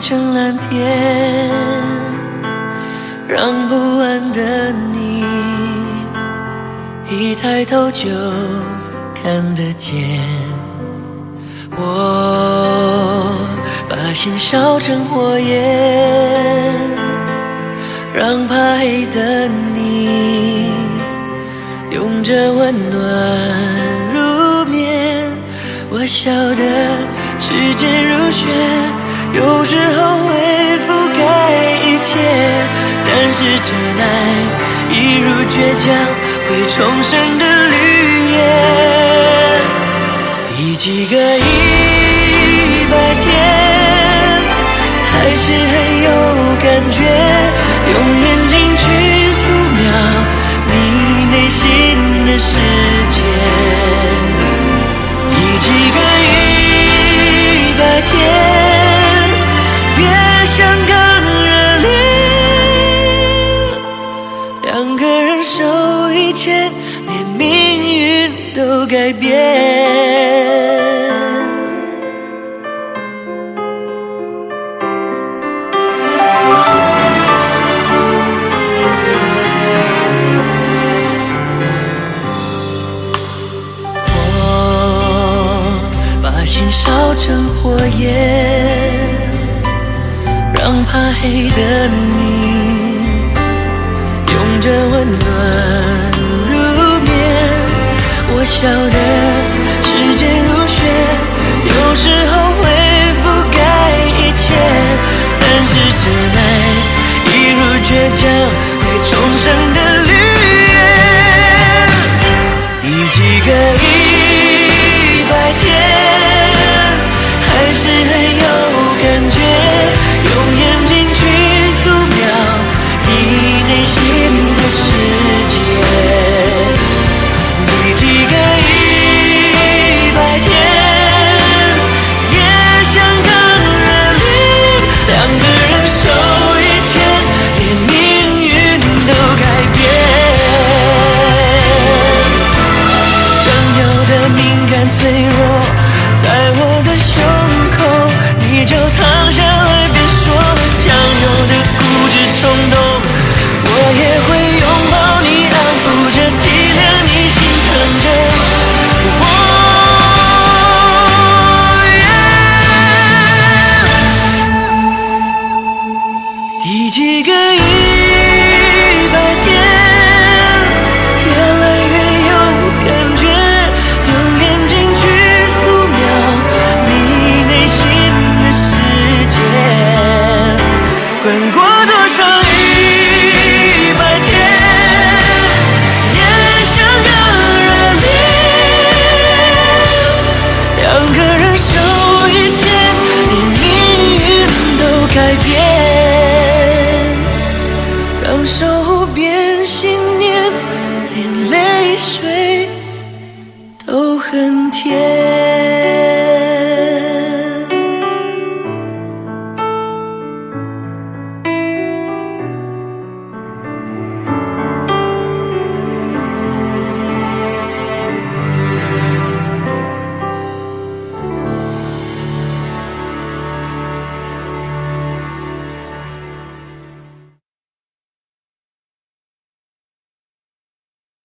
成蓝天让不安的你一抬头就看得见我把心烧成火焰让怕黑的你拥着温暖入眠。我笑得时间如雪有时候会覆盖一切，但是真爱一如倔强会重生的绿叶。第几个一百天，还是很有感觉，用眼睛去素描你内心的世变。我把心烧成火焰，让怕黑的你拥着温暖。我晓得时间如雪，有时候会覆盖一切，但是真爱一如倔强会重生的滚过多少一百天，也想更热烈。两个人手一牵，连命运都改变。当手变信念，连泪水都很甜。